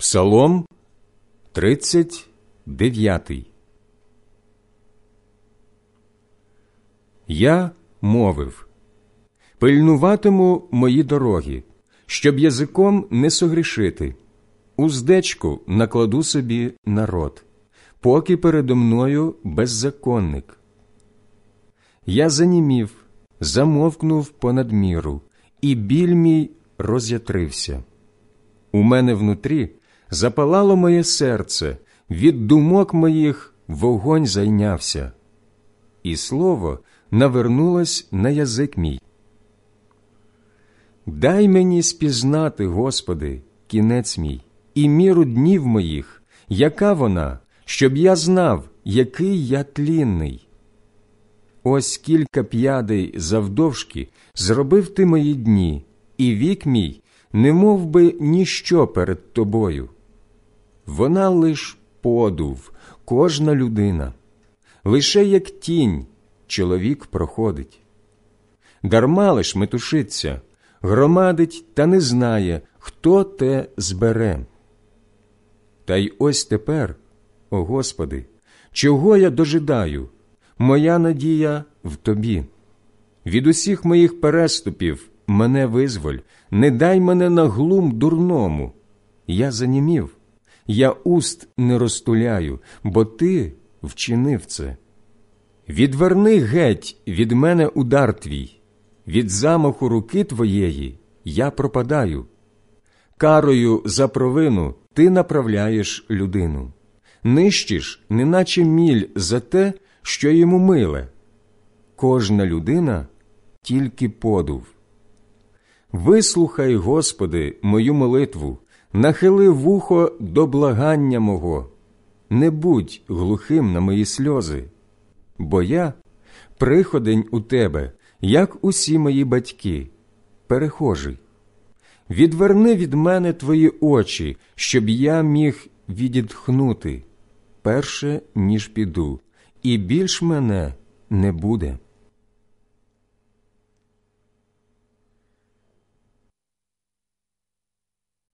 Псалом 39 Я мовив Пильнуватиму мої дороги, щоб язиком не согрішити. Уздечку накладу собі народ, поки передо мною беззаконник. Я занімів, замовкнув понад міру, і біль мій роз'ятрився. У мене внутрі запалало моє серце, від думок моїх вогонь зайнявся, і слово навернулось на язик мій. Дай мені спізнати, Господи, кінець мій, і міру днів моїх, яка вона, щоб я знав, який я тлінний. Ось кілька п'ядей завдовжки зробив ти мої дні, і вік мій, не мов би ніщо перед тобою. Вона лиш подув, кожна людина, лише як тінь чоловік проходить. Дарма лиш метушиться, громадить та не знає, хто те збере. Та й ось тепер, о Господи, чого я дожидаю, моя надія в Тобі. Від усіх моїх переступів мене визволь, не дай мене на глум дурному. Я занімів, я уст не розтуляю, бо ти вчинив це. Відверни геть від мене удар твій, від замаху руки твоєї я пропадаю. Карою за провину ти направляєш людину, нищиш, неначе міль за те, що йому миле. Кожна людина тільки подув. Вислухай, Господи, мою молитву, нахили вухо до благання мого, не будь глухим на мої сльози, бо я приходень у тебе, як усі мої батьки, перехожий. Відверни від мене твої очі, щоб я міг відітхнути, перше, ніж піду, і більш мене не буде.